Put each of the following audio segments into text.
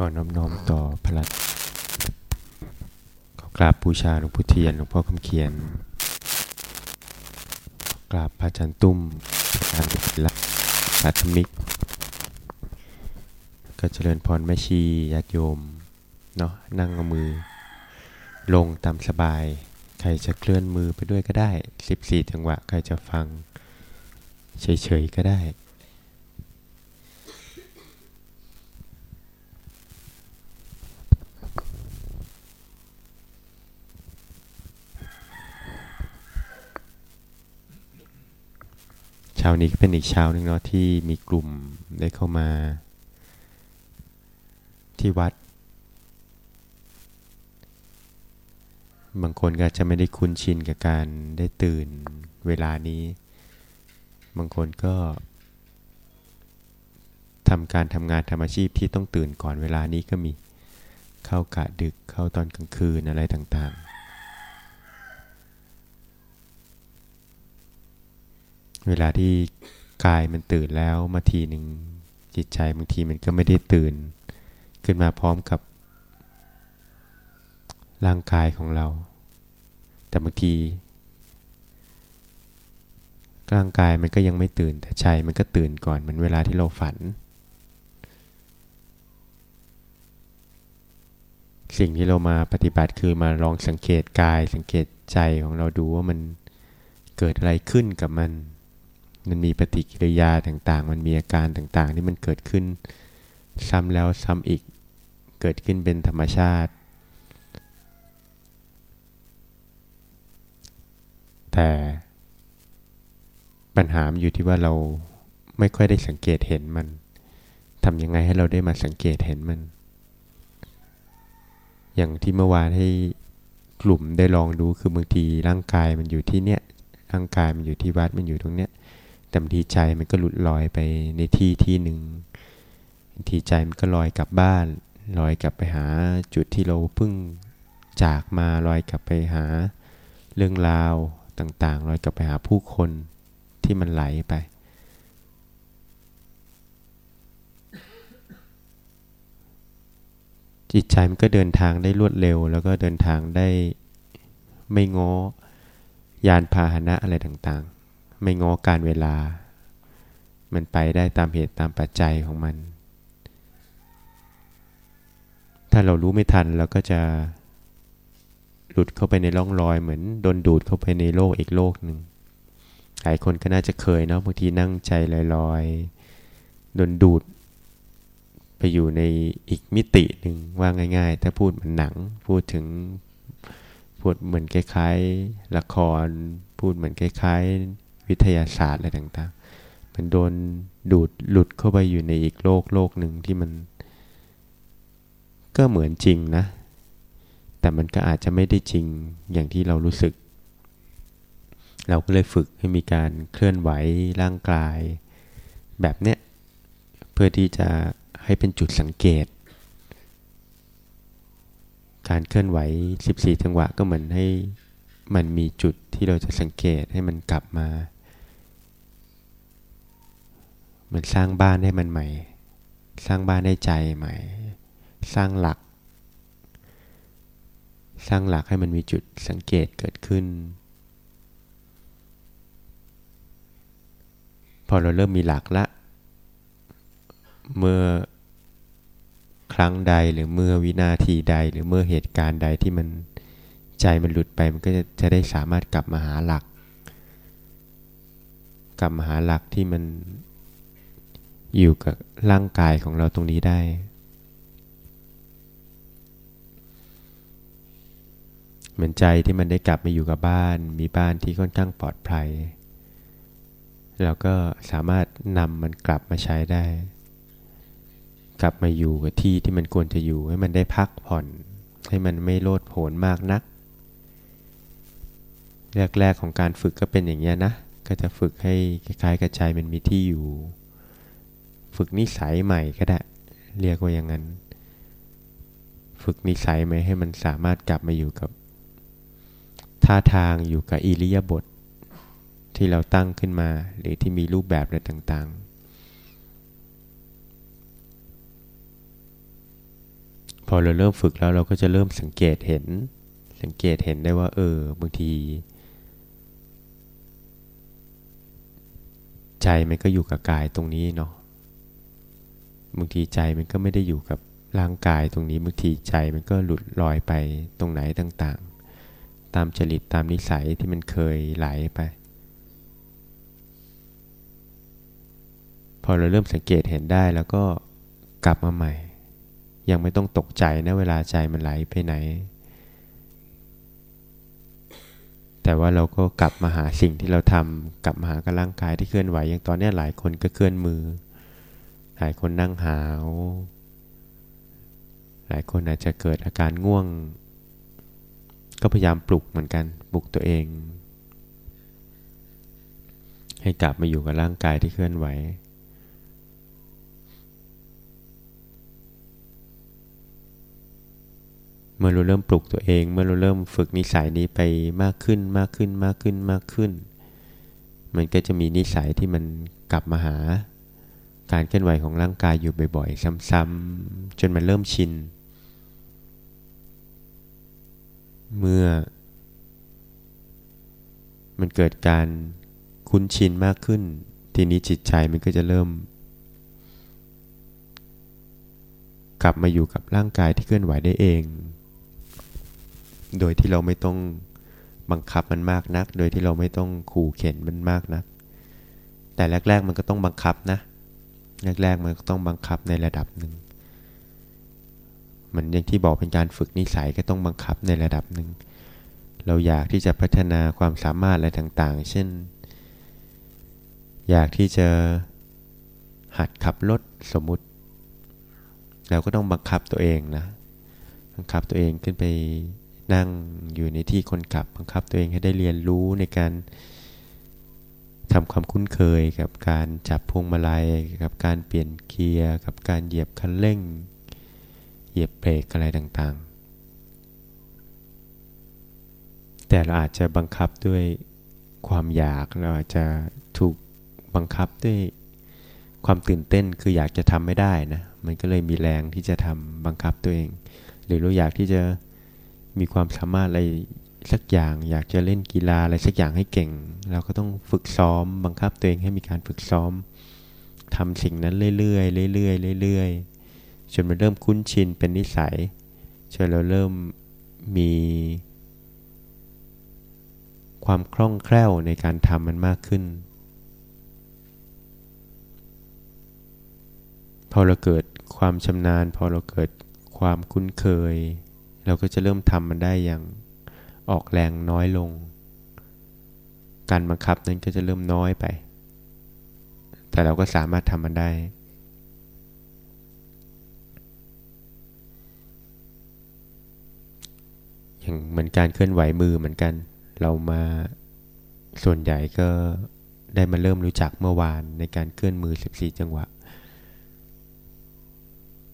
ก็น้อมน้อมต่อพระรัตน์ขอกราบบูชาหลวงพ่อเทียนหลวงพ่อคำเขียน กราบพระอาจารย์ตุ้มอาจารย์ศิลป์พระธมิก ก็เจริญพรแม่ชีญาติโยมเนาะนั่งเอามือ ลงตามสบาย ใครจะเคลื่อนมือไปด้วยก็ได้ 14จังหวะ ใครจะฟังเฉยๆก็ได้ เช้านี้ก็เป็นอีกเช้าหนึ่งเนาะที่มีกลุ่มได้เข้ามา ที่วัด บางคนก็จจะไม่ได้คุ้นชินกับการได้ตื่นเวลานี้ บางคนก็ทำการทำงานทำอาชีพที่ต้องตื่นก่อนเวลานี้ก็มีเข้ากะดึกเข้าตอนกลางคืนอะไรต่างๆ เวลาที่กายมันตื่นแล้วมาทีหนึ่งจิตใจบางทีมันก็ไม่ได้ตื่น ขึ้นมาพร้อมกับ ร่างกายของเรา แต่บางทีร่างกายมันก็ยังไม่ตื่น แต่ใจมันก็ตื่นก่อนเหมือนเวลาที่เราฝัน สิ่งที่เรามาปฏิบัติคือมาลองสังเกตกายสังเกตใจของเราดูว่ามันเกิดอะไรขึ้นกับมัน มันมีปฏิกิริยาต่างๆ มันมีอาการต่างๆ ที่มันเกิดขึ้น ซ้ำแล้วซ้ำอีก เกิดขึ้นเป็นธรรมชาติ แต่ปัญหาอยู่ที่ว่าเราไม่ค่อยได้สังเกตเห็นมันทำยังไงให้เราได้มาสังเกตเห็นมัน อย่างที่เมื่อวานให้กลุ่มได้ลองดูคือบางทีร่างกายมันอยู่ที่เนี้ยร่างกายมันอยู่ที่วัดมันอยู่ตรงเนี้ย แต่บางทีใจมันก็หลุดลอยไปในที่ที่หนึ่งบางทีใจมันก็ลอยกลับบ้านลอยกลับไปหาจุดที่เราเพิ่งจากมาลอยกลับไปหาเรื่องราวต่างๆลอยกลับไปหาผู้คนที่มันไหลไป จิตใจมันก็เดินทางได้รวดเร็ว แล้วก็เดินทางได้ไม่ง้อยานพาหนะอะไรต่างๆ ไม่ง้อการเวลา มันไปได้ตามเหตุตามปัจจัยของมัน ถ้าเรารู้ไม่ทันเราก็จะหลุดเข้าไปในร่องรอยเหมือนโดนดูดเข้าไปในโลกอีกโลกหนึ่งหลายคนก็น่าจะเคยเนาะบางทีนั่งใจลอยๆโดนดูด ไปอยู่ในอีกมิติหนึ่งว่าง่าย ๆ ถ้าพูดเหมือนหนัง พูดถึงพูดเหมือนคล้ายๆละคร พูดเหมือนคล้ายๆ วิทยาศาสตร์อะไรต่างๆ มันโดนดูดหลุดเข้าไปอยู่ในอีกโลกโลกหนึ่งที่มัน ก็เหมือนจริงนะ แต่มันก็อาจจะไม่ได้จริงอย่างที่เรารู้สึก เราก็เลยฝึกให้มีการเคลื่อนไหวร่างกายแบบเนี้ยเพื่อที่จะให้เป็นจุดสังเกต การเคลื่อนไหว 14 จังหวะก็เหมือนให้มันมีจุดที่เราจะสังเกตให้มันกลับมา มือนสร้างบ้านให้มันใหม่ สร้างบ้านให้ใจใหม่ สร้างหลัก สร้างหลักให้มันมีจุดสังเกตเกิดขึ้น พอเราเริ่มมีหลักละ เมื่อครั้งใดหรือเมื่อวินาทีใดหรือเมื่อเหตุการณ์ใดที่มันใจมันหลุดไปมันก็จะจะได้สามารถกลับมาหาหลัก กลับมาหาหลักที่มัน อยู่กับร่างกายของเราตรงนี้ได้ เหมือนใจที่มันได้กลับมาอยู่กับบ้าน มีบ้านที่ค่อนข้างปลอดภัยเราก็สามารถนำมันกลับมาใช้ได้ กลับมาอยู่กับที่ที่มันควรจะอยู่ให้มันได้พักผ่อน ให้มันไม่โลดโผนมากนักแรกๆของการฝึกก็เป็นอย่างนี้นะ ก็จะฝึกให้คล้ายๆกระจายมันมีที่อยู่ ฝึกนิสัยใหม่ก็ได้ เรียกว่าอย่างนั้น ฝึกนิสัยใหม่ให้มันสามารถกลับมาอยู่กับท่าทางอยู่กับอิริยาบถที่เราตั้งขึ้นมา หรือที่มีรูปแบบอะไรต่างๆ พอเราเริ่มฝึกแล้วเราก็จะเริ่มสังเกตเห็น สังเกตเห็นได้ว่า เออบางที ใจมันก็อยู่กับกายตรงนี้เนาะ บางทีใจมันก็ไม่ได้อยู่กับร่างกายตรงนี้บางทีใจมันก็หลุดลอยไปตรงไหนต่างๆ ตามจริตตามนิสัยที่มันเคยไหลไป พอเราเริ่มสังเกตเห็นได้แล้วก็กลับมาใหม่ ยังไม่ต้องตกใจนะเวลาใจมันไหลไปไหน แต่ว่าเราก็กลับมาหาสิ่งที่เราทำกลับมาหากับร่างกายที่เคลื่อนไหวอย่างตอนนี้หลายคนก็เคลื่อนมือ หลายคนนั่งหาว หลายคนอาจจะเกิดอาการง่วง ก็พยายามปลุกเหมือนกันปลุกตัวเอง ให้กลับมาอยู่กับร่างกายที่เคลื่อนไหวเมื่อเราเริ่มปลุกตัวเอง เมื่อเราเริ่มฝึกนิสัยนี้ไปมากขึ้นมากขึ้นมากขึ้นมากขึ้น มันก็จะมีนิสัยที่มันกลับมาหา การเคลื่อนไหวของร่างกายอยู่บ่อย ๆ ซ้ำๆจนมันเริ่มชิน เมื่อ มันเกิดการคุ้นชินมากขึ้น ทีนี้จิตใจมันก็จะเริ่ม กลับมาอยู่กับร่างกายที่เคลื่อนไหวได้เอง โดยที่เราไม่ต้องบังคับมันมากนัก โดยที่เราไม่ต้องขู่เข็นมันมากนัก แต่แรก ๆ มันก็ต้องบังคับนะ แรกๆมันก็ต้องบังคับในระดับหนึ่งมันอย่างที่บอกเป็นการฝึกนิสัยก็ต้องบังคับในระดับหนึ่ง เราอยากที่จะพัฒนาความสามารถอะไรต่าง ๆ เช่น อยากที่จะหัดขับรถสมมุติ เราก็ต้องบังคับตัวเองนะ บังคับตัวเองขึ้นไปนั่งอยู่ในที่คนขับ บังคับตัวเองให้ได้เรียนรู้ในการ ทำความคุ้นเคยกับการจับพวงมาลัย กับการเปลี่ยนเกียร์ กับการเหยียบคันเร่ง เหยียบเบรกอะไรต่างๆ แต่เราอาจจะบังคับด้วยความอยาก เราอาจจะถูกบังคับด้วยความตื่นเต้น คืออยากจะทำไม่ได้นะ มันก็เลยมีแรงที่จะทำบังคับตัวเอง หรือเราอยากที่จะมีความสามารถอะไร สักอย่าง อยากจะเล่นกีฬาอะไรสักอย่างให้เก่ง เราก็ต้องฝึกซ้อม บังคับตัวเองให้มีการฝึกซ้อมทำสิ่งนั้นเรื่อยๆเรื่อยๆเรื่อยๆจนมันเริ่มคุ้นชินเป็นนิสัยจนเราเริ่มมี ความคล่องแคล่วในการทำมันมากขึ้น พอเราเกิดความชำนาญ พอเราเกิดความคุ้นเคย เราก็จะเริ่มทำมันได้อย่าง ออกแรงน้อยลง การบังคับนั้นก็จะเริ่มน้อยไป แต่เราก็สามารถทำมันได้อย่างเหมือนการเคลื่อนไหวมือเหมือนกัน เรามาส่วนใหญ่ก็ได้มาเริ่มรู้จักเมื่อวานในการเคลื่อนมือ 14 จังหวะ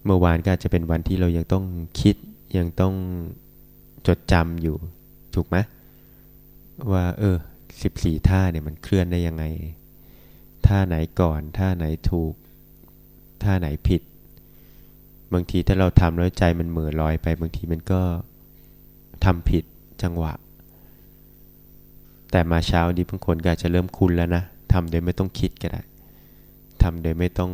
เมื่อวานก็อาจจะเป็นวันที่เรายังต้องคิดยังต้องจดจำอยู่ ถูกไหมว่าเออ14ท่าเนี่ยมันเคลื่อนได้ยังไง ท่าไหนก่อน ท่าไหนถูก ท่าไหนผิด บางทีถ้าเราทำแล้วใจมันเหม่อลอยไป บางทีมันก็ทำผิดจังหวะ แต่มาเช้านี้บางคนก็อาจจะเริ่มคุ้นแล้วนะทำโดยไม่ต้องคิดก็ได้ทำโดยไม่ต้อง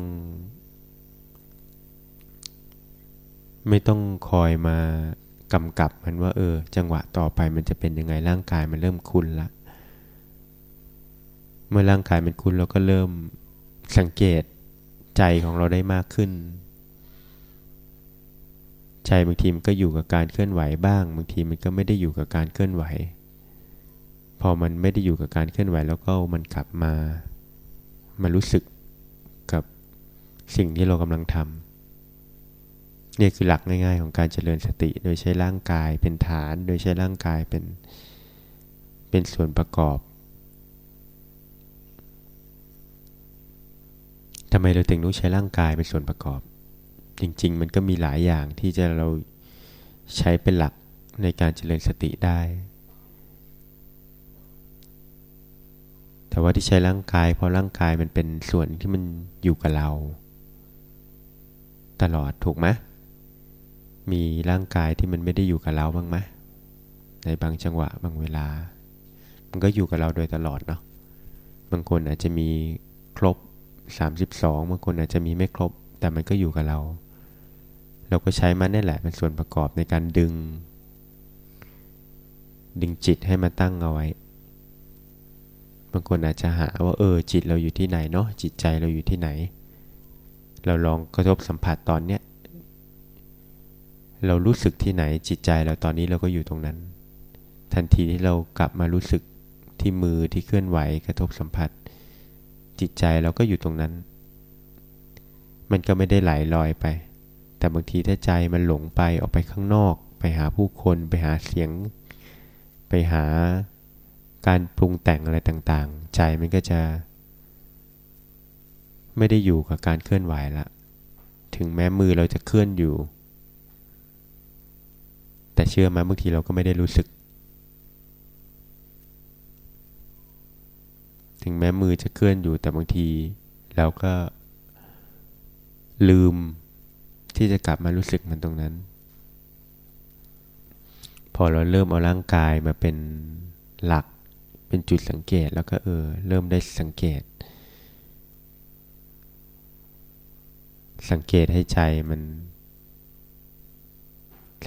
ไม่ต้องคอยมา กำกับมันว่า เออ จังหวะต่อไปมันจะเป็นยังไงร่างกายมันเริ่มคุ้นละเมื่อร่างกายมันคุ้นเราก็เริ่มสังเกตใจของเราได้มากขึ้น ใจบางทีมันก็อยู่กับการเคลื่อนไหวบ้าง บางทีมันก็ไม่ได้อยู่กับการเคลื่อนไหว พอมันไม่ได้อยู่กับการเคลื่อนไหวแล้วก็มันกลับมามารู้สึกกับสิ่งที่เรากำลังทำ นี่คือหลักง่ายๆของการเจริญสติ โดยใช้ร่างกายเป็นฐาน โดยใช้ร่างกายเป็นเป็นส่วนประกอบทำไมเราถึงต้องใช้ร่างกายเป็นส่วนประกอบ จริง ๆ มันก็มีหลายอย่างที่จะเราใช้เป็นหลักในการเจริญสติได้ แต่ว่าที่ใช้ร่างกาย เพราะร่างกายมันเป็นส่วนที่มันอยู่กับเรา ตลอดถูกไหม มีร่างกายที่มันไม่ได้อยู่กับเราบ้างไหมในบางจังหวะบางเวลา มันก็อยู่กับเราโดยตลอดเนาะบางคนอาจจะมีครบ 32 บางคนอาจจะมีไม่ครบ แต่มันก็อยู่กับเรา เราก็ใช้มันนี่แหละเป็นส่วนประกอบในการดึง ดึงจิตให้มาตั้งเอาไว้ บางคนอาจจะหาว่าเออจิตเราอยู่ที่ไหนเนาะจิตใจเราอยู่ที่ไหน เราลองกระทบสัมผัสตอนเนี้ย เรารู้สึกที่ไหนจิตใจเราตอนนี้เราก็อยู่ตรงนั้น ทันทีที่เรากลับมารู้สึกที่มือที่เคลื่อนไหวกระทบสัมผัส จิตใจเราก็อยู่ตรงนั้น มันก็ไม่ได้ไหลลอยไป แต่บางทีถ้าใจมันหลงไปออกไปข้างนอก ไปหาผู้คน ไปหาเสียง ไปหาการปรุงแต่งอะไรต่างๆ ใจมันก็จะ ไม่ได้อยู่กับการเคลื่อนไหวละ ถึงแม้มือเราจะเคลื่อนอยู่ แต่เชื่อไหมบางทีเราก็ไม่ได้รู้สึก ถึงแม้มือจะเคลื่อนอยู่แต่บางทีเราก็ลืมที่จะกลับมารู้สึกมันตรงนั้น พอเราเริ่มเอาร่างกายมาเป็นหลักเป็นจุดสังเกตแล้วก็เออเริ่มได้สังเกต สังเกตให้ใจมัน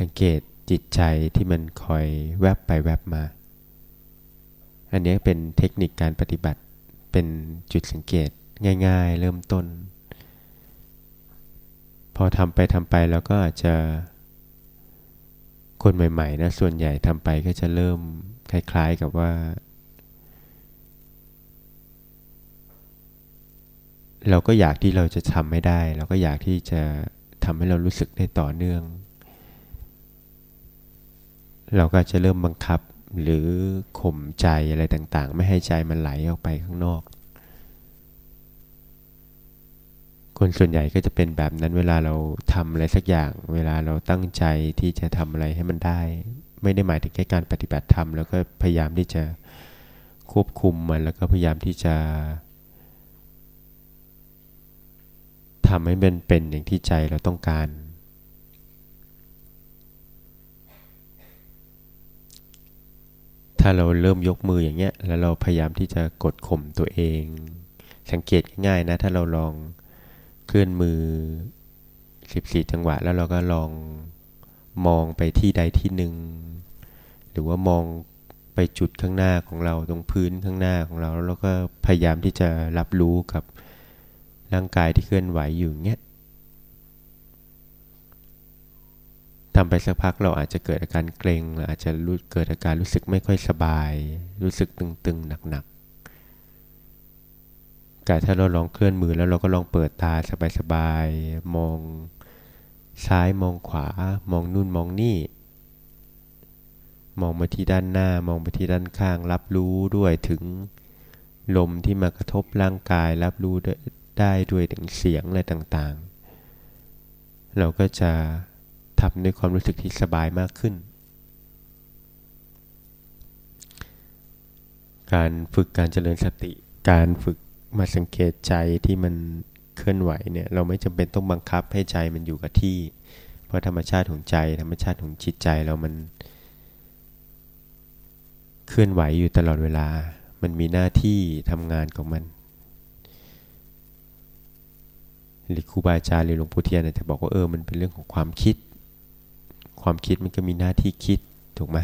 สังเกต จิตใจที่มันคอยแวบไปแวบมา อันนี้เป็นเทคนิคการปฏิบัติเป็นจุดสังเกตง่าย ๆ เริ่มต้น พอทำไปทำไปแล้วก็อาจจะ คนใหม่ๆนะส่วนใหญ่ทำไปก็จะเริ่มคล้าย ๆ กับว่า เราก็อยากที่เราจะทำไม่ได้ เราก็อยากที่จะทำให้เรารู้สึกได้ต่อเนื่อง เราก็จะเริ่มบังคับหรือข่มใจอะไรต่างๆ ไม่ให้ใจมันไหลออกไปข้างนอก คนส่วนใหญ่ก็จะเป็นแบบนั้นเวลาเราทำอะไรสักอย่าง เวลาเราตั้งใจที่จะทำอะไรให้มันได้ ไม่ได้หมายถึงแค่การปฏิบัติธรรมแล้วก็พยายามที่จะควบคุมมันแล้วก็พยายามที่จะทำให้มันเป็นอย่างที่ใจเราต้องการ ถ้าเราเริ่มยกมืออย่างเงี้ย แล้วเราพยายามที่จะกดข่มตัวเอง สังเกตง่ายๆนะ ถ้าเราลองเคลื่อนมือ 14 จังหวะ แล้วเราก็ลองมองไปที่ใดที่หนึ่ง หรือว่ามองไปจุดข้างหน้าของเราตรงพื้นข้างหน้าของเรา แล้วก็พยายามที่จะรับรู้กับร่างกายที่เคลื่อนไหวอยู่เงี้ย ทำไปสักพักเราอาจจะเกิดอาการเกรงอาจจะรู้เกิดอาการรู้สึกไม่ค่อยสบาย รู้สึกตึงๆหนักๆแต่ถ้าเราลองเคลื่อนมือแล้วเราก็ลองเปิดตาสบายๆมองซ้ายมองขวา มองนู่นมองนี่ มองมาที่ด้านหน้ามองไปที่ด้านข้าง รับรู้ด้วยถึงลมที่มากระทบร่างกาย รับรู้ได้ด้วยถึงเสียงอะไรต่างๆ เราก็จะ ทำด้วยความรู้สึกที่สบายมากขึ้น การฝึกการเจริญสติ การฝึกมาสังเกตใจที่มันเคลื่อนไหวเนี่ยเราไม่จำเป็นต้องบังคับให้ใจมันอยู่กับที่ เพราะธรรมชาติของใจธรรมชาติของจิตใจเรามัน เคลื่อนไหวอยู่ตลอดเวลา มันมีหน้าที่ทำงานของมันหรือครูบาอาจารย์หรือหลวงปู่เทียนจะบอกว่าเออมันเป็นเรื่องของความคิด ความคิดมันก็มีหน้าที่คิดถูกไหม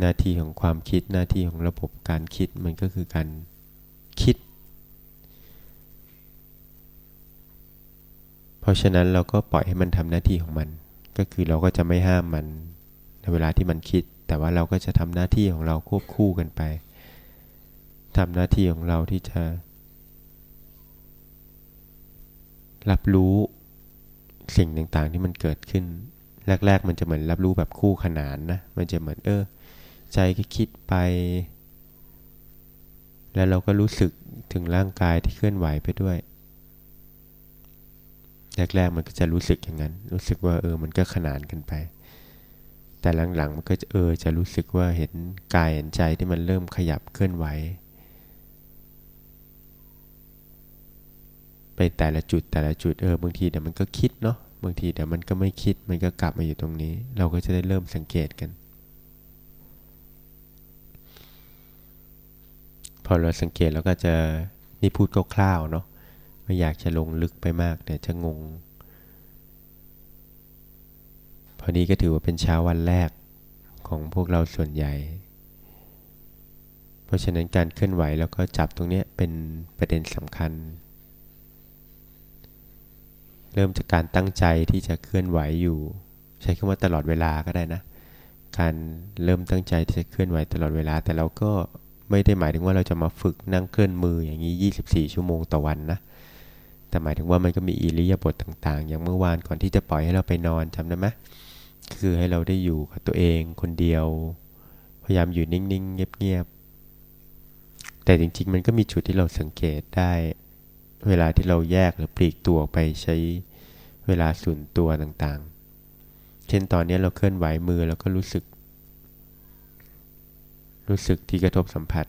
หน้าที่ของความคิดหน้าที่ของระบบการคิดมันก็คือการคิด เพราะฉะนั้นเราก็ปล่อยให้มันทำหน้าที่ของมัน ก็คือเราก็จะไม่ห้ามมันในเวลาที่มันคิด แต่ว่าเราก็จะทำหน้าที่ของเราควบคู่กันไปทำหน้าที่ของเราที่จะ รับรู้สิ่งต่างๆที่มันเกิดขึ้น แรก ๆ มันจะเหมือนรับรู้แบบคู่ขนานนะ มันจะเหมือนเออ ใจก็คิดไป แล้วเราก็รู้สึกถึงร่างกายที่เคลื่อนไหวไปด้วย แรก ๆ มันก็จะรู้สึกอย่างนั้น รู้สึกว่าเออ มันก็ขนานกันไป แต่หลังๆมันก็จะเออ จะรู้สึกว่าเห็นกายเห็นใจที่มันเริ่มขยับเคลื่อนไหว ไปแต่ละจุดแต่ละจุดเออบางทีเดี๋ยวมันก็คิดเนาะ บางทีเดี๋ยวมันก็ไม่คิดมันก็กลับมาอยู่ตรงนี้ เราก็จะได้เริ่มสังเกตกัน พอเราสังเกตแล้วก็จะนี่พูดคร่าวๆเนาะไม่อยากจะลงลึกไปมากเดี๋ยวจะงง พอนี้ก็ถือว่าเป็นเช้าวันแรกของพวกเราส่วนใหญ่ เพราะฉะนั้นการเคลื่อนไหวแล้วก็จับตรงนี้เป็นประเด็นสำคัญ เริ่มจากการตั้งใจที่จะเคลื่อนไหวอยู่ ใช้คำว่าตลอดเวลาก็ได้นะ การเริ่มตั้งใจที่จะเคลื่อนไหวตลอดเวลา แต่เราก็ไม่ได้หมายถึงว่าเราจะมาฝึกนั่งเคลื่อนมืออย่างนี้ 24 ชั่วโมงต่อวันนะแต่หมายถึงว่ามันก็มีอิริยาบถต่าง ๆ อย่างเมื่อวานก่อนที่จะปล่อยให้เราไปนอนจำได้ไหมคือให้เราได้อยู่กับตัวเองคนเดียว พยายามอยู่นิ่งๆเงียบๆแต่จริงๆ มันก็มีจุดที่เราสังเกตได้ เวลาที่เราแยกหรือปลีกตัวไปใช้เวลาส่วนตัวต่างๆ เช่นตอนนี้เราเคลื่อนไหวมือแล้วก็รู้สึก รู้สึกที่กระทบสัมผัส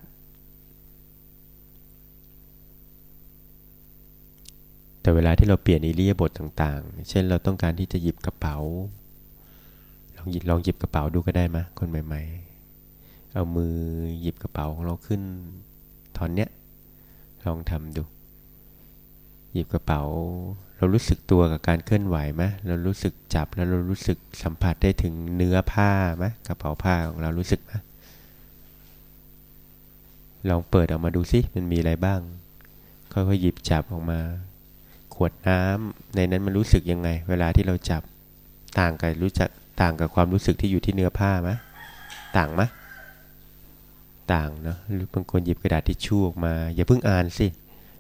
แต่เวลาที่เราเปลี่ยนอิริยาบถต่างๆ เช่นเราต้องการที่จะหยิบกระเป๋าหยิบลองหยิบกระเป๋าดูก็ได้มะคนใหม่ๆ เอามือหยิบกระเป๋าของเราขึ้นทอนเนี้ยลองทำดู หยิบกระเป๋า เรารู้สึกตัวกับการเคลื่อนไหวไหมเรารู้สึกจับแล้วเรารู้สึกสัมผัสได้ถึงเนื้อผ้าไหมกระเป๋าผ้าของเรารู้สึกไหมลองเปิดออกมาดูสิมันมีอะไรบ้าง ค่อยๆหยิบจับออกมา ขวดน้ำในนั้นมันรู้สึกยังไง เวลาที่เราจับต่างกันรู้จักต่างกับความรู้สึกที่อยู่ที่เนื้อผ้าไหมต่างไหมต่างเนาะหรือบางคนหยิบกระดาษทิชชู่ออกมา อย่าเพิ่งอ่านสิ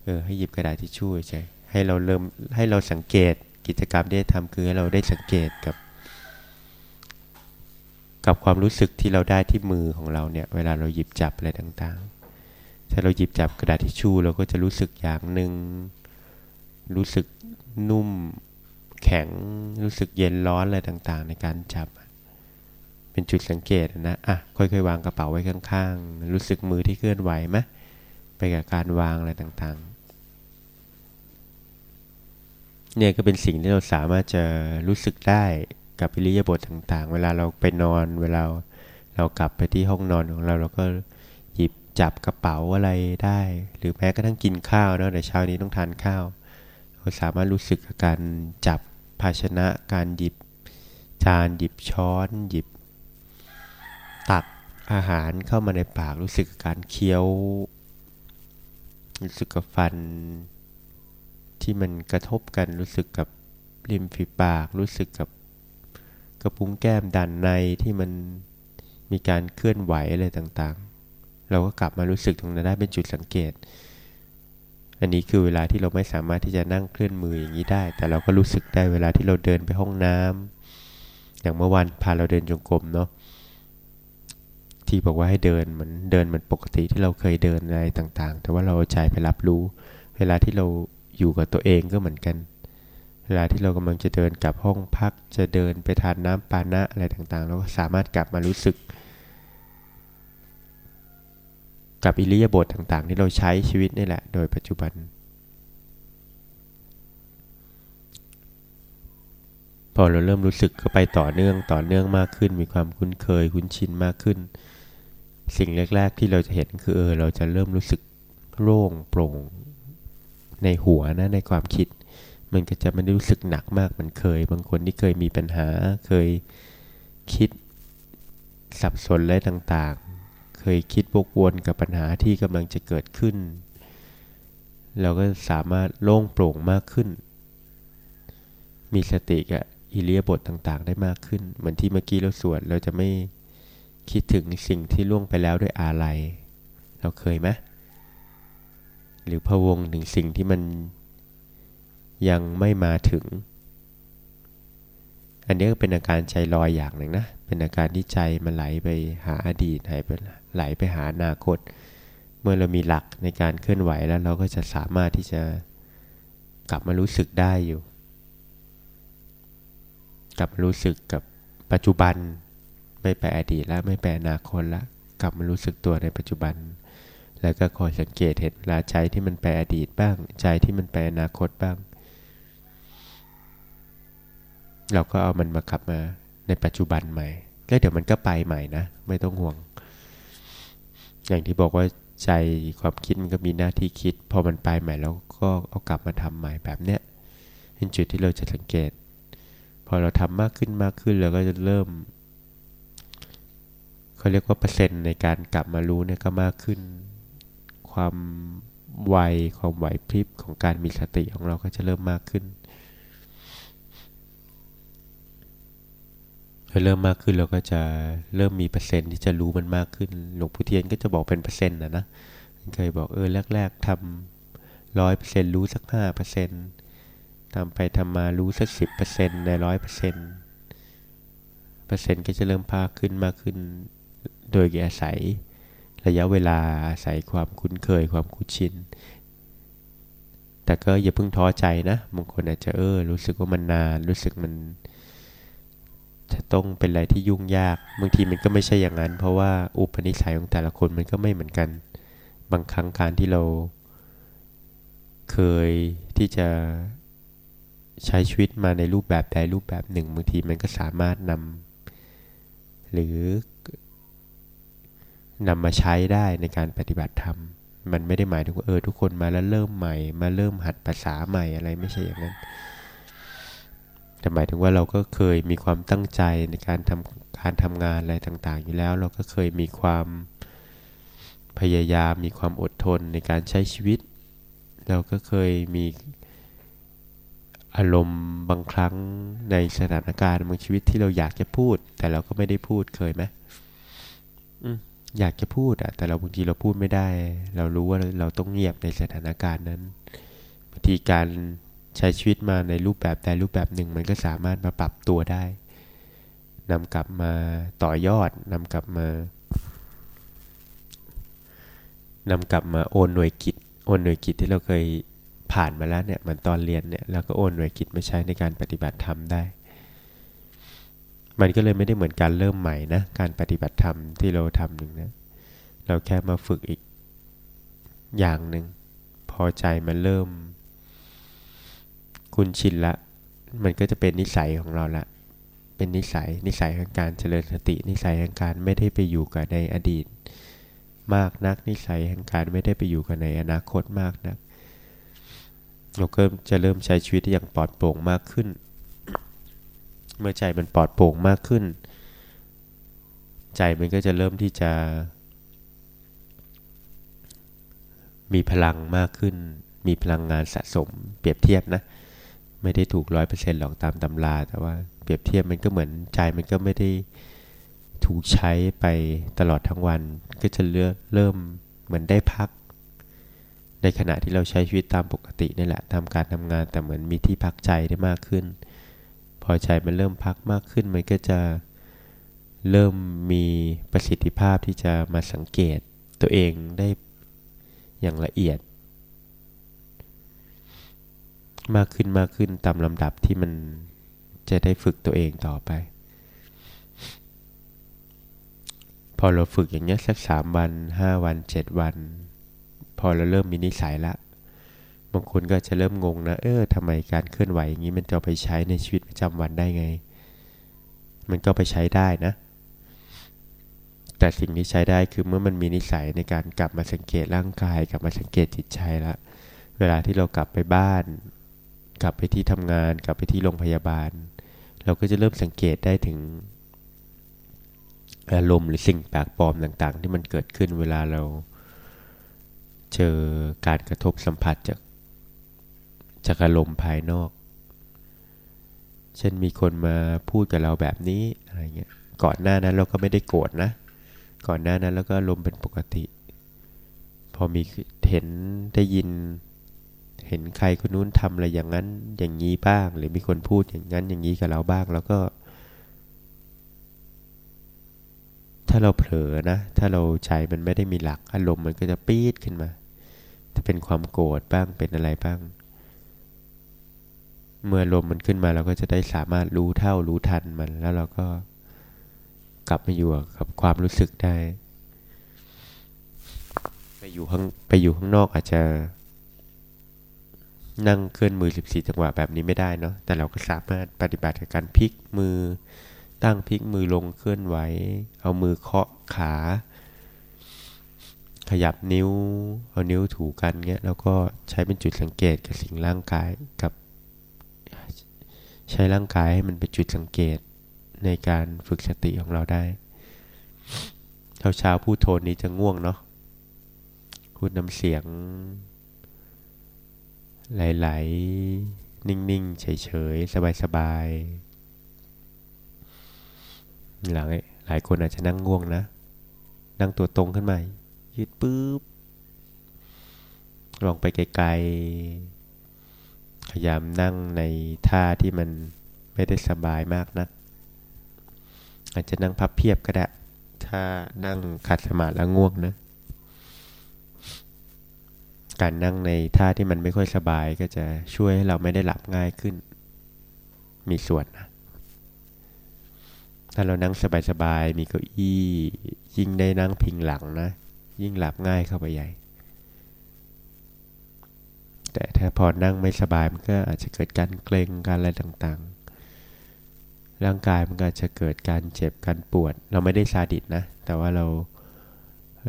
เออให้หยิบกระดาษทิชชู่ใช่ให้เราเริ่มให้เราสังเกตกิจกรรมที่ทำคือให้เราได้สังเกตกับ กับความรู้สึกที่เราได้ที่มือของเราเนี่ย เวลาเราหยิบจับอะไรต่างๆ ถ้าเราหยิบจับกระดาษทิชชู่เราก็จะรู้สึกอย่างหนึ่งรู้สึกนุ่มแข็งรู้สึกเย็นร้อนอะไรต่างๆ ในการจับ เป็นจุดสังเกตนะอะค่อยๆวางกระเป๋าไว้ข้างๆ รู้สึกมือที่เคลื่อนไหวไหมไปกับการวางอะไรต่างๆ เนี่ยก็เป็นสิ่งที่เราสามารถจะรู้สึกได้กับอิริยาบถต่างๆ เวลาเราไปนอน เวลาเรากลับไปที่ห้องนอนของเราเราก็หยิบจับกระเป๋าอะไรได้ หรือแม้กระทั่งกินข้าวนะแต่เช้านี้ต้องทานข้าว เราสามารถรู้สึกกับการจับภาชนะการหยิบจานหยิบช้อน หยิบ ตักอาหารเข้ามาในปากรู้สึกการเคี้ยว รู้สึกกับฟัน ที่มันกระทบกันรู้สึกกับริมฝีปาก รู้สึกกับกระพุ้งแก้มดันในที่มันมีการเคลื่อนไหวอะไรต่างๆ เราก็กลับมารู้สึกตรงนั้นได้เป็นจุดสังเกต อันนี้คือเวลาที่เราไม่สามารถที่จะนั่งเคลื่อนมืออย่างนี้ได้ แต่เราก็รู้สึกได้เวลาที่เราเดินไปห้องน้ำอย่างเมื่อวานพาเราเดินจงกรมเนาะที่บอกว่าให้เดินเหมือนเดินเหมือนปกติที่เราเคยเดินอะไรต่างๆ แต่ว่าเราใจไปรับรู้ เวลาที่เรา อยู่กับตัวเองก็เหมือนกัน เวลาที่เรากำลังจะเดินกลับห้องพักจะเดินไปทานน้ำปานะอะไรต่างๆ เราก็สามารถกลับมารู้สึก กับอิริยาบถต่างๆ ที่เราใช้ชีวิตนี่แหละ โดยปัจจุบัน พอเราเริ่มรู้สึกก็ไปต่อเนื่องต่อเนื่องมากขึ้น มีความคุ้นเคยคุ้นชินมากขึ้น สิ่งแรก ๆ ที่เราจะเห็นคือเออเราจะเริ่มรู้สึกโล่งโปร่ง ในหัวนะในความคิด มันก็จะไม่ได้รู้สึกหนักมากมันเคย บางคนที่เคยมีปัญหาเคยคิดสับสนอะไรต่างๆ เคยคิดวกวนกับปัญหาที่กำลังจะเกิดขึ้น เราก็สามารถโล่งโปร่งมากขึ้น มีสติกับอิเลียบทต่างๆ ได้มากขึ้น เหมือนที่เมื่อกี้เราสวดเราจะไม่คิดถึงสิ่งที่ล่วงไปแล้วด้วยอาลัย เราเคยไหม หรือพะวงถึงสิ่งที่มันยังไม่มาถึง อันนี้ก็เป็นอาการใจลอยอย่างหนึ่งนะ เป็นอาการที่ใจมันไหลไปหาอดีตหายไปไหลไปหาอนาคต เมื่อเรามีหลักในการเคลื่อนไหวแล้วเราก็จะสามารถที่จะกลับมารู้สึกได้อยู่ กลับมารู้สึกกับปัจจุบัน ไม่ไปอดีตแล้วไม่ไปอนาคตแล้วกลับมารู้สึกตัวในปัจจุบัน แล้วก็คอยสังเกตเห็นเวลาใจที่มันไปอดีตบ้าง ใจที่มันไปอนาคตบ้าง เราก็เอามันมากลับมาในปัจจุบันใหม่ แล้วเดี๋ยวมันก็ไปใหม่นะ ไม่ต้องห่วง อย่างที่บอกว่าใจความคิดมันก็มีหน้าที่คิด พอมันไปใหม่แล้วก็เอากลับมาทำใหม่แบบเนี้ยเป็นจุดที่เราจะสังเกต พอเราทำมากขึ้นมากขึ้นเราก็จะเริ่มเขาเรียกว่าเปอร์เซ็นต์ในการกลับมารู้เนี่ยก็มากขึ้น ความไวความไหวพริบของการมีสติของเราก็จะเริ่มมากขึ้นเริ่มมากขึ้นเราก็จะเริ่มมีเปอร์เซ็นต์ที่จะรู้มันมากขึ้น หลวงพ่อเทียนก็จะบอกเป็นเปอร์เซ็นต์นะนะเคยบอกเออแรก ๆทำร้อยเปอร์เซ็นต์รู้สักห้าเปอร์เซ็นต์ทำไปทำมารู้สักสิบเปอร์เซ็นต์ในร้อยเปอร์เซ็นต์เปอร์เซ็นต์ก็จะเริ่มพาขึ้นมากขึ้น โดยอาศัย ระยะเวลาอาศัยความคุ้นเคยความคุ้นชิน แต่ก็อย่าเพิ่งท้อใจนะบางคนอาจจะเออ รู้สึกว่ามันนานรู้สึกมัน จะต้องเป็นอะไรที่ยุ่งยากบางทีมันก็ไม่ใช่อย่างนั้น เพราะว่าอุปนิสัยของแต่ละคนมันก็ไม่เหมือนกัน บางครั้งการที่เรา เคยที่จะใช้ชีวิตมาในรูปแบบใดรูปแบบหนึ่งบางทีมันก็สามารถนำหรือ นำมาใช้ได้ในการปฏิบัติธรรม มันไม่ได้หมายถึงว่าเออทุกคนมาแล้วเริ่มใหม่ มาเริ่มหัดภาษาใหม่อะไรไม่ใช่อย่างนั้นแต่หมายถึงว่าเราก็เคยมีความตั้งใจในการทำการทำงานอะไรต่างๆ อยู่แล้ว เราก็เคยมีความพยายามมีความอดทนในการใช้ชีวิต เราก็เคยมีอารมณ์บางครั้งในสถานการณ์บางชีวิตที่เราอยากจะพูด แต่เราก็ไม่ได้พูดเคยไหมอ อยากจะพูดอะแต่เราบางทีเราพูดไม่ได้ เรารู้ว่าเราต้องเงียบในสถานการณ์นั้นบางทีการใช้ชีวิตมาในรูปแบบใดรูปแบบหนึ่งมันก็สามารถมาปรับตัวได้นำกลับมาต่อยอดนำกลับมานำกลับมาโอนหน่วยกิจโอนหน่วยกิจที่เราเคยผ่านมาแล้วเนี่ยมันตอนเรียนเนี่ยเราก็โอนหน่วยกิจมาใช้ในการปฏิบัติธรรมได้ มันก็เลยไม่ได้เหมือนการเริ่มใหม่นะการปฏิบัติธรรมที่เราทำหนึ่งนะเราแค่มาฝึกอีกอย่างหนึ่งพอใจมันเริ่ม คุ้นชินละ มันก็จะเป็นนิสัยของเราละ เป็นนิสัยนิสัยของการเจริญสติ นิสัยของการไม่ได้ไปอยู่กับในอดีต มากนักนิสัยของการไม่ได้ไปอยู่กับในอนาคตมากนักเราก็จะเริ่มใช้ชีวิตอย่างปลอดโปร่งมากขึ้น เมื่อใจมันปลอดโปร่งมากขึ้น ใจมันก็จะเริ่มที่จะ มีพลังมากขึ้น มีพลังงานสะสม เปรียบเทียบนะ ไม่ได้ถูกร้อยเปอร์เซ็นต์หรอกตามตำรา แต่ว่าเปรียบเทียบมันก็เหมือนใจมันก็ไม่ได้ถูกใช้ไปตลอดทั้งวัน ก็จะเลือเริ่มเหมือนได้พัก ในขณะที่เราใช้ชีวิตตามปกตินี่แหละทำการทำงานแต่เหมือนมีที่พักใจได้มากขึ้น อใจมันเริ่มพักมากขึ้นมันก็จะเริ่มมีประสิทธิภาพที่จะมาสังเกตตัวเองได้อย่างละเอียด มากขึ้นมากขึ้นตามลำดับที่มันจะได้ฝึกตัวเองต่อไป พอเราฝึกอย่างเงี้ยสักสามวันห้าวันเจ็ดวัน พอเราเริ่มมีนิสัยละางคนก็จะเริ่มงงนะ เออทำไมการเคลื่อนไหวอย่างนี้มันจะไปใช้ในชีวิตประจำวันได้ไง มันก็ไปใช้ได้นะ แต่สิ่งที่ใช้ได้คือเมื่อมันมีนิสัยในการกลับมาสังเกตร่างกาย กลับมาสังเกตจิตใจละ เวลาที่เรากลับไปบ้าน กลับไปที่ทำงาน กลับไปที่โรงพยาบาล เราก็จะเริ่มสังเกตได้ถึงอารมณ์หรือสิ่งแปลกปลอมต่าง ๆ ที่มันเกิดขึ้นเวลาเราเจอการกระทบสัมผัสจาก จากอารมณ์ภายนอก เช่นมีคนมาพูดกับเราแบบนี้อะไรเงี้ย ก่อนหน้านั้นเราก็ไม่ได้โกรธนะ ก่อนหน้านั้นเราก็อารมเป็นปกติ พอมีเห็นได้ยิน เห็นใครคนนู้นทำอะไรอย่างนั้นอย่างนี้บ้าง หรือมีคนพูดอย่างนั้นอย่างนี้กับเราบ้างแล้วก็ ถ้าเราเผลอนะ ถ้าเราใจมันไม่ได้มีหลักอารมณ์มันก็จะปี๊ดขึ้นมา ถ้าเป็นความโกรธบ้างเป็นอะไรบ้าง เมื่อลมมันขึ้นมาเราก็จะได้สามารถรู้เท่ารู้ทันมัน แล้วเราก็กลับมาอยู่กับความรู้สึกได้ ไปอยู่ข้างไปอยู่ข้างนอกอาจจะนั่งเคลื่อนมือ 14 จังหวะแบบนี้ไม่ได้เนาะ แต่เราก็สามารถปฏิบัติกับการพลิกมือ ตั้งพลิกมือลงเคลื่อนไหว เอามือเคาะขา ขยับนิ้ว เอานิ้วถูกันเงี้ย แล้วก็ใช้เป็นจุดสังเกตกับสิ่งร่างกายกับ ใช้ร่างกายให้มันเป็นจุดสังเกตในการฝึกสติของเราได้เช้าเช้าพูดโทนนี้จะง่วงเนาะพูดน้ำเสียง ไหลๆ นิ่งๆ เฉยๆ สบายๆ หลังหลายคนอาจจะนั่งง่วงนะ นั่งตัวตรงขึ้นมายืดปุ๊บลองไปไกลๆ ยายามนั่งในท่าที่มันไม่ได้สบายมากนะัก อาจจะนั่งพับเพียบก็ได้ ถ้านั่งขัดสมาธิแล้วง่วงนะ การนั่งในท่าที่มันไม่ค่อยสบายก็จะช่วยให้เราไม่ได้หลับง่ายขึ้น มีส่วนนะ ถ้าเรานั่งสบายๆ มีเก้าอี้ ยิ่งได้นั่งพิงหลังนะ ยิ่งหลับง่ายเข้าไปใหญ่ แต่ถ้าพอนั่งไม่สบายมันก็อาจจะเกิดการเกร็งการอะไรต่างๆ ร่างกายมันก็จะเกิดการเจ็บการปวด เราไม่ได้ซาดิสนะ แต่ว่าเรา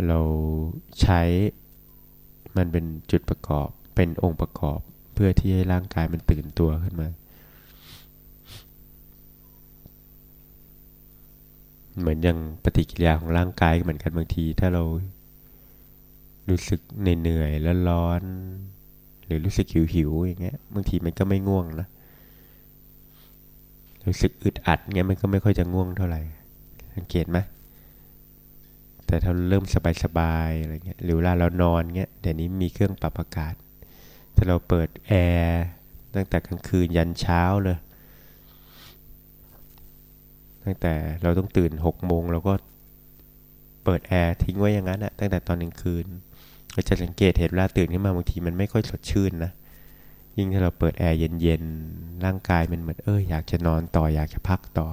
เราใช้มันเป็นจุดประกอบเป็นองค์ประกอบ เพื่อที่ให้ร่างกายมันตื่นตัวขึ้นมา เหมือนอย่างปฏิกิริยาของร่างกายเหมือนกันบางที ถ้าเรารู้สึกเหนื่อยแล้วร้อน หรือรู้สึกหิวหิวอย่างเงี้ยบางทีมันก็ไม่ง่วงนะรู้สึกอึดอัดเงี้ยมันก็ไม่ค่อยจะง่วงเท่าไหร่สังเกตไหมแต่ถ้าเริ่มสบายๆอะไรเงี้ยหรือเวลาเรานอนเงี้ยเดี๋ยวนี้มีเครื่องปรับอากาศ ถ้าเราเปิดแอร์ตั้งแต่กลางคืนยันเช้าเลย ตั้งแต่เราต้องตื่นหกโมงเราก็เปิดแอร์ทิ้งไว้อย่างนั้นอะตั้งแต่ตอนกลางคืน ก็จะสังเกตเห็นเวลาตื่นขึ้นมาบางทีมันไม่ค่อยสดชื่นนะยิ่งถ้าเราเปิดแอร์เย็นๆร่างกายมันเหมือนเอออยากจะนอนต่ออยากจะพักต่อ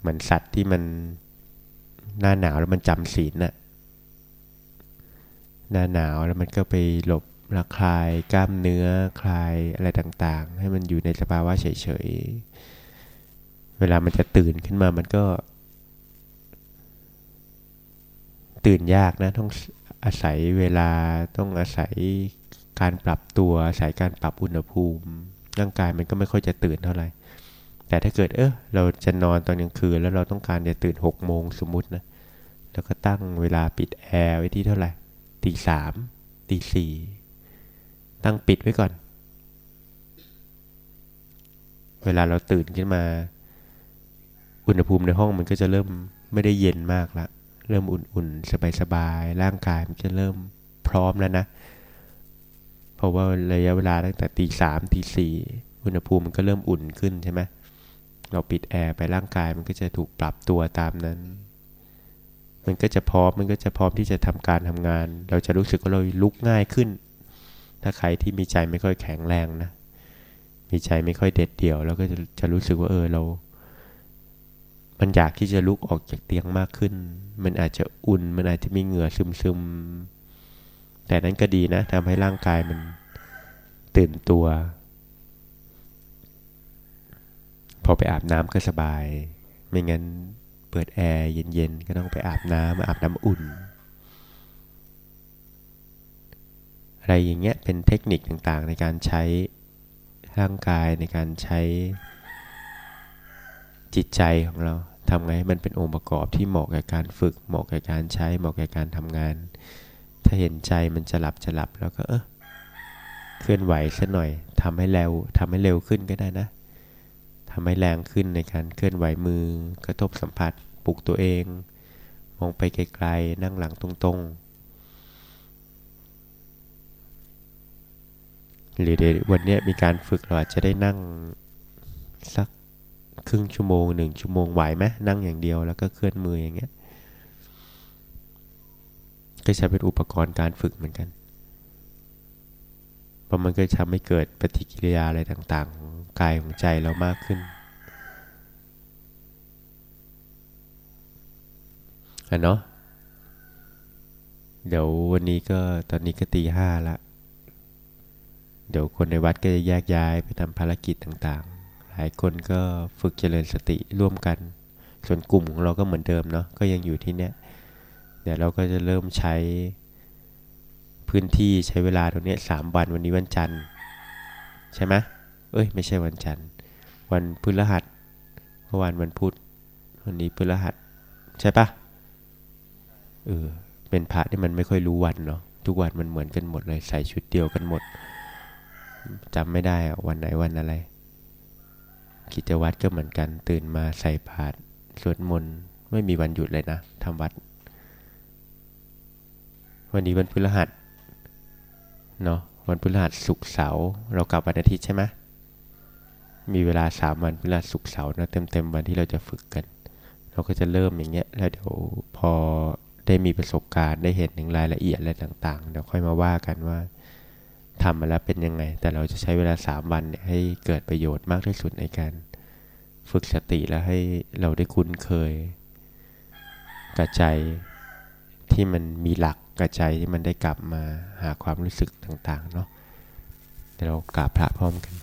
เหมือนสัตว์ที่มันหน้าหนาวแล้วมันจำศีลน่ะหน้าหนาวแล้วมันก็ไปหลบระคลายกล้ามเนื้อคลายอะไรต่างๆ ให้มันอยู่ในสภาวะเฉยๆ เวลามันจะตื่นขึ้นมามันก็ ตื่นยากนะต้อง อาศัยเวลาต้องอาศัยการปรับตัวอาศัยการปรับอุณหภูมิ ร่างกายมันก็ไม่ค่อยจะตื่นเท่าไหร่ แต่ถ้าเกิดเออเราจะนอนตอนกลางคืน แล้วเราต้องการจะตื่นหกโมงสมมตินะแล้วก็ตั้งเวลาปิดแอร์ไว้ที่เท่าไหร่ตีสามตีสี่ตั้งปิดไว้ก่อน เวลาเราตื่นขึ้นมา อุณหภูมิในห้องมันก็จะเริ่มไม่ได้เย็นมากละ เริ่มอุ่นๆ สบายๆ ร่างกายมันจะเริ่มพร้อมแล้วนะ เพราะว่าระยะเวลาตั้งแต่ตีสามตีสี่อุณหภูมิมันก็เริ่มอุ่นขึ้นใช่ไหมเราปิดแอร์ไปร่างกายมันก็จะถูกปรับตัวตามนั้น มันก็จะพร้อมมันก็จะพร้อมที่จะทำการทำงาน เราจะรู้สึกว่าเราลุกง่ายขึ้น ถ้าใครที่มีใจไม่ค่อยแข็งแรงนะ มีใจไม่ค่อยเด็ดเดี่ยวเราก็จะจะรู้สึกว่าเออเรา มันอยากที่จะลุกออกจากเตียงมากขึ้น มันอาจจะอุ่น มันอาจจะมีเหงื่อซึมๆ แต่นั้นก็ดีนะทำให้ร่างกายมันตื่นตัว พอไปอาบน้ำก็สบาย ไม่งั้นเปิดแอร์เย็นๆ ก็ต้องไปอาบน้ำอาบน้ำอุ่น อะไรอย่างเงี้ยเป็นเทคนิคต่างๆ ในการใช้ร่างกายในการใช้ จิตใจของเราทำไงให้มันเป็นองค์ประกอบที่เหมาะกับการฝึก เหมาะกับการใช้เหมาะกับการทำงาน ถ้าเห็นใจมันจะหลับจะหลับแล้วก็เออเคลื่อนไหวสัหน่อยทำให้เร็วทำให้เร็วขึ้นก็ได้นะทำให้แรงขึ้นในการเคลื่อนไหวมือกระทบสัมผัสปลุกตัวเอง มองไปไกลๆนั่งหลังตรงๆ หรือเดี๋ยววันนี้มีการฝึกเราอาจจะได้นั่งสัก ครึ่งชั่วโมงหนึ่งชั่วโมงไหวไหมนั่งอย่างเดียวแล้วก็เคลื่อนมืออย่างเงี้ยก็ใช้เป็นอุปกรณ์การฝึกเหมือนกันเพราะมันก็ทำให้เกิดปฏิกิริยาอะไรต่างๆของกายของใจเรามากขึ้นอะเนาะ เดี๋ยววันนี้ก็ตอนนี้ก็ตีห้าละ เดี๋ยวคนในวัดก็จะแยกย้ายไปทำภารกิจต่างๆ หลายคนก็ฝึกเจริญสติร่วมกัน ส่วนกลุ่มของเราก็เหมือนเดิมเนาะก็ยังอยู่ที่เนี้ยเดี๋ยวเราก็จะเริ่มใช้พื้นที่ใช้เวลาตรงนี้สามวันวันนี้วันจันทร์ใช่ไหมเอ้ยไม่ใช่วันจันทร์ วันพฤหัสเมื่อวานวันพุธวันนี้พฤหัสใช่ปะเออเป็นพระที่มันไม่ค่อยรู้วันเนาะทุกวันมันเหมือนกันหมดเลยใส่ชุดเดียวกันหมดจำไม่ได้อะวันไหนวันอะไร กิจวัตรก็เหมือนกัน ตื่นมาใส่บาตรสวดมนต์ไม่มีวันหยุดเลยนะทำวัด วันนี้วันพฤหัสเนาะวันพฤหัสศุกร์เสาร์เรากลับวันอาทิตย์ใช่ไหมมีเวลาสามวันพฤหัสศุกร์เสาร์นะเต็มเต็มวันที่เราจะฝึกกัน เราก็จะเริ่มอย่างเงี้ยแล้วเดี๋ยวพอได้มีประสบการณ์ได้เห็นถึงรายละเอียดอะไรต่าง ๆ เดี๋ยวค่อยมาว่ากันว่า ทำมาแล้วเป็นยังไง แต่เราจะใช้เวลาสามวันเนี่ยให้เกิดประโยชน์มากที่สุดในการฝึกสติแล้วให้เราได้คุ้นเคยกระใจที่มันมีหลักกระใจที่มันได้กลับมาหาความรู้สึกต่าง ๆ เนาะเดี๋ยวเรากราบพระพร้อมกัน